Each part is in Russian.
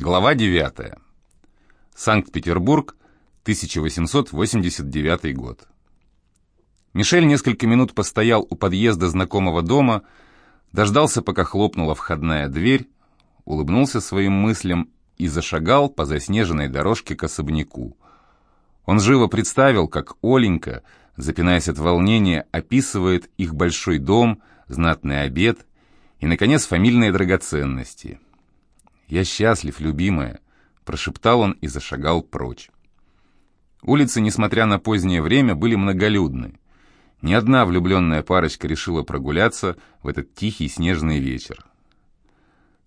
Глава 9. Санкт-Петербург, 1889 год. Мишель несколько минут постоял у подъезда знакомого дома, дождался, пока хлопнула входная дверь, улыбнулся своим мыслям и зашагал по заснеженной дорожке к особняку. Он живо представил, как Оленька, запинаясь от волнения, описывает их большой дом, знатный обед и, наконец, фамильные драгоценности — «Я счастлив, любимая», — прошептал он и зашагал прочь. Улицы, несмотря на позднее время, были многолюдны. Ни одна влюбленная парочка решила прогуляться в этот тихий снежный вечер.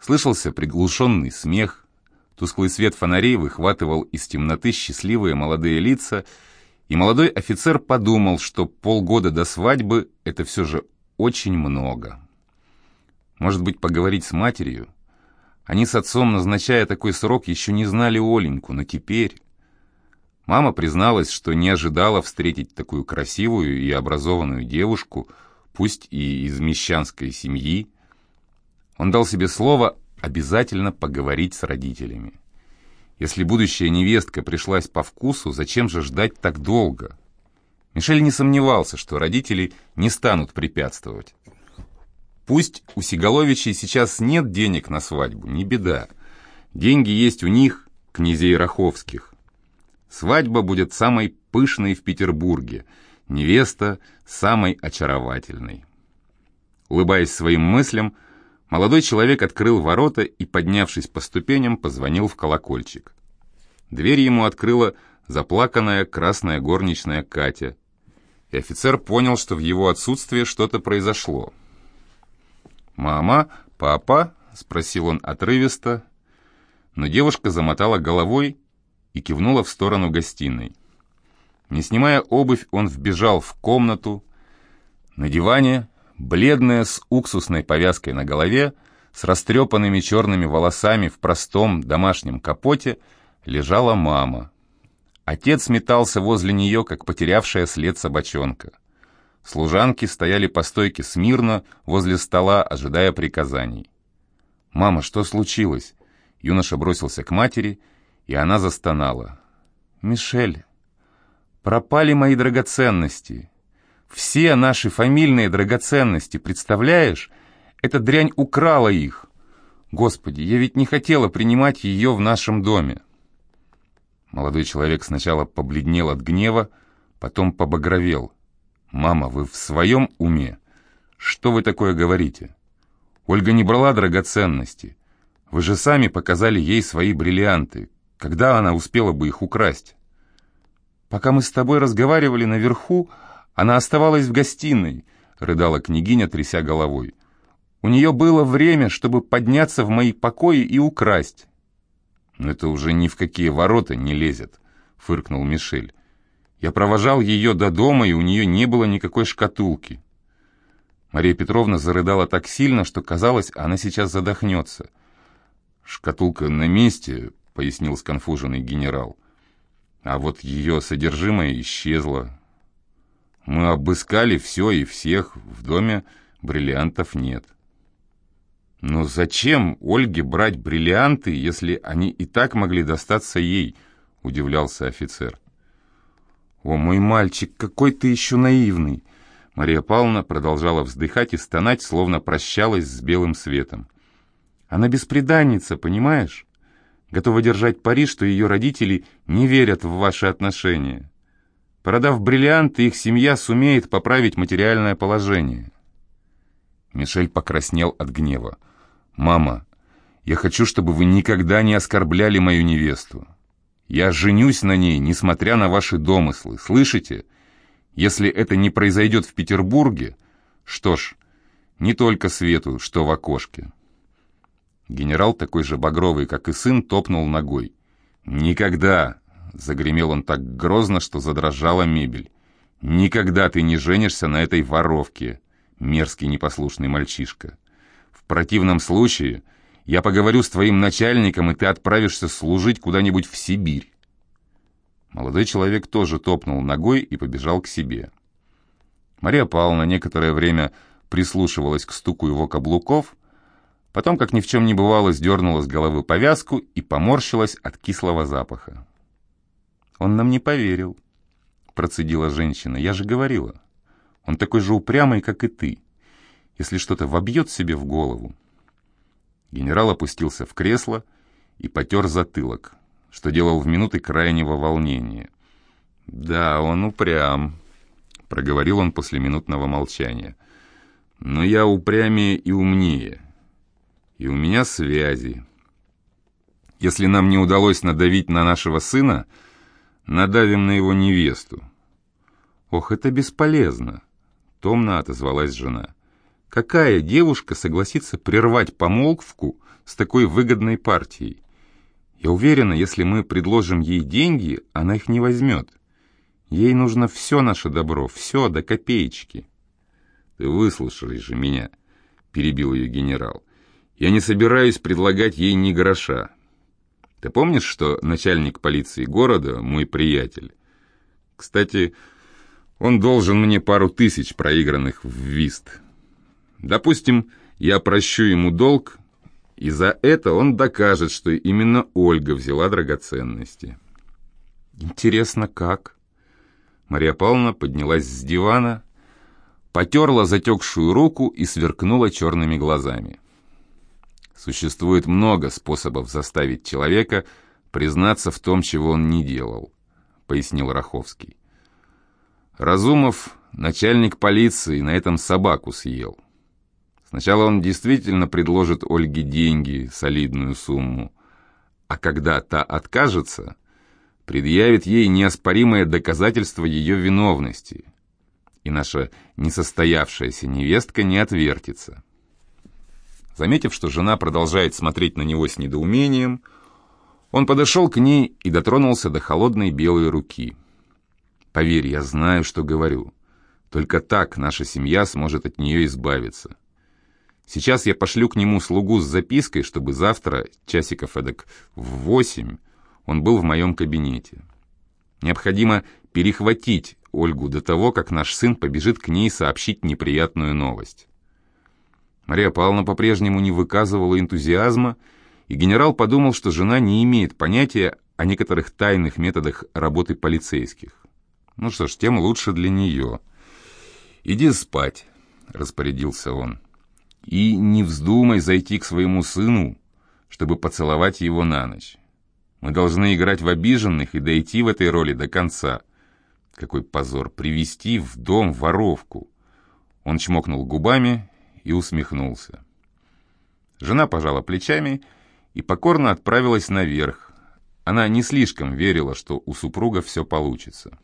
Слышался приглушенный смех, тусклый свет фонарей выхватывал из темноты счастливые молодые лица, и молодой офицер подумал, что полгода до свадьбы — это все же очень много. Может быть, поговорить с матерью? Они с отцом, назначая такой срок, еще не знали Оленьку, но теперь... Мама призналась, что не ожидала встретить такую красивую и образованную девушку, пусть и из мещанской семьи. Он дал себе слово обязательно поговорить с родителями. Если будущая невестка пришлась по вкусу, зачем же ждать так долго? Мишель не сомневался, что родители не станут препятствовать. Пусть у Сигаловичей сейчас нет денег на свадьбу, не беда. Деньги есть у них, князей Раховских. Свадьба будет самой пышной в Петербурге, невеста самой очаровательной. Улыбаясь своим мыслям, молодой человек открыл ворота и, поднявшись по ступеням, позвонил в колокольчик. Дверь ему открыла заплаканная красная горничная Катя, и офицер понял, что в его отсутствие что-то произошло. «Мама? Папа?» — спросил он отрывисто, но девушка замотала головой и кивнула в сторону гостиной. Не снимая обувь, он вбежал в комнату. На диване, бледная с уксусной повязкой на голове, с растрепанными черными волосами в простом домашнем капоте, лежала мама. Отец метался возле нее, как потерявшая след собачонка. Служанки стояли по стойке смирно возле стола, ожидая приказаний. «Мама, что случилось?» Юноша бросился к матери, и она застонала. «Мишель, пропали мои драгоценности. Все наши фамильные драгоценности, представляешь? Эта дрянь украла их. Господи, я ведь не хотела принимать ее в нашем доме». Молодой человек сначала побледнел от гнева, потом побагровел. «Мама, вы в своем уме? Что вы такое говорите? Ольга не брала драгоценности. Вы же сами показали ей свои бриллианты. Когда она успела бы их украсть?» «Пока мы с тобой разговаривали наверху, она оставалась в гостиной», — рыдала княгиня, тряся головой. «У нее было время, чтобы подняться в мои покои и украсть». «Но это уже ни в какие ворота не лезет», — фыркнул Мишель. Я провожал ее до дома, и у нее не было никакой шкатулки. Мария Петровна зарыдала так сильно, что казалось, она сейчас задохнется. «Шкатулка на месте», — пояснил сконфуженный генерал. «А вот ее содержимое исчезло. Мы обыскали все и всех, в доме бриллиантов нет». «Но зачем Ольге брать бриллианты, если они и так могли достаться ей?» — удивлялся офицер. «О, мой мальчик, какой ты еще наивный!» Мария Павловна продолжала вздыхать и стонать, словно прощалась с белым светом. «Она беспреданница, понимаешь? Готова держать пари, что ее родители не верят в ваши отношения. Продав бриллианты, их семья сумеет поправить материальное положение». Мишель покраснел от гнева. «Мама, я хочу, чтобы вы никогда не оскорбляли мою невесту. Я женюсь на ней, несмотря на ваши домыслы. Слышите? Если это не произойдет в Петербурге, что ж, не только свету, что в окошке. Генерал, такой же багровый, как и сын, топнул ногой. «Никогда!» — загремел он так грозно, что задрожала мебель. «Никогда ты не женишься на этой воровке, мерзкий непослушный мальчишка. В противном случае я поговорю с твоим начальником, и ты отправишься служить куда-нибудь в Сибирь». Молодой человек тоже топнул ногой и побежал к себе. Мария Павловна некоторое время прислушивалась к стуку его каблуков, Потом, как ни в чем не бывало, сдернула с головы повязку и поморщилась от кислого запаха. «Он нам не поверил», — процедила женщина. «Я же говорила. Он такой же упрямый, как и ты. Если что-то вобьет себе в голову». Генерал опустился в кресло и потер затылок, что делал в минуты крайнего волнения. «Да, он упрям», — проговорил он после минутного молчания. «Но я упрямее и умнее» и у меня связи. Если нам не удалось надавить на нашего сына, надавим на его невесту. Ох, это бесполезно, томно отозвалась жена. Какая девушка согласится прервать помолвку с такой выгодной партией? Я уверена, если мы предложим ей деньги, она их не возьмет. Ей нужно все наше добро, все до копеечки. Ты выслушали же меня, перебил ее генерал. Я не собираюсь предлагать ей ни гроша. Ты помнишь, что начальник полиции города мой приятель? Кстати, он должен мне пару тысяч проигранных в вист. Допустим, я прощу ему долг, и за это он докажет, что именно Ольга взяла драгоценности. Интересно, как? Мария Павловна поднялась с дивана, потерла затекшую руку и сверкнула черными глазами. Существует много способов заставить человека признаться в том, чего он не делал, пояснил Раховский. Разумов, начальник полиции, на этом собаку съел. Сначала он действительно предложит Ольге деньги, солидную сумму, а когда та откажется, предъявит ей неоспоримое доказательство ее виновности, и наша несостоявшаяся невестка не отвертится. Заметив, что жена продолжает смотреть на него с недоумением, он подошел к ней и дотронулся до холодной белой руки. «Поверь, я знаю, что говорю. Только так наша семья сможет от нее избавиться. Сейчас я пошлю к нему слугу с запиской, чтобы завтра, часиков эдак в восемь, он был в моем кабинете. Необходимо перехватить Ольгу до того, как наш сын побежит к ней сообщить неприятную новость. Мария Павловна по-прежнему не выказывала энтузиазма, и генерал подумал, что жена не имеет понятия о некоторых тайных методах работы полицейских. Ну что ж, тем лучше для нее. «Иди спать», — распорядился он. «И не вздумай зайти к своему сыну, чтобы поцеловать его на ночь. Мы должны играть в обиженных и дойти в этой роли до конца. Какой позор, привести в дом воровку!» Он чмокнул губами и усмехнулся. Жена пожала плечами и покорно отправилась наверх. Она не слишком верила, что у супруга все получится.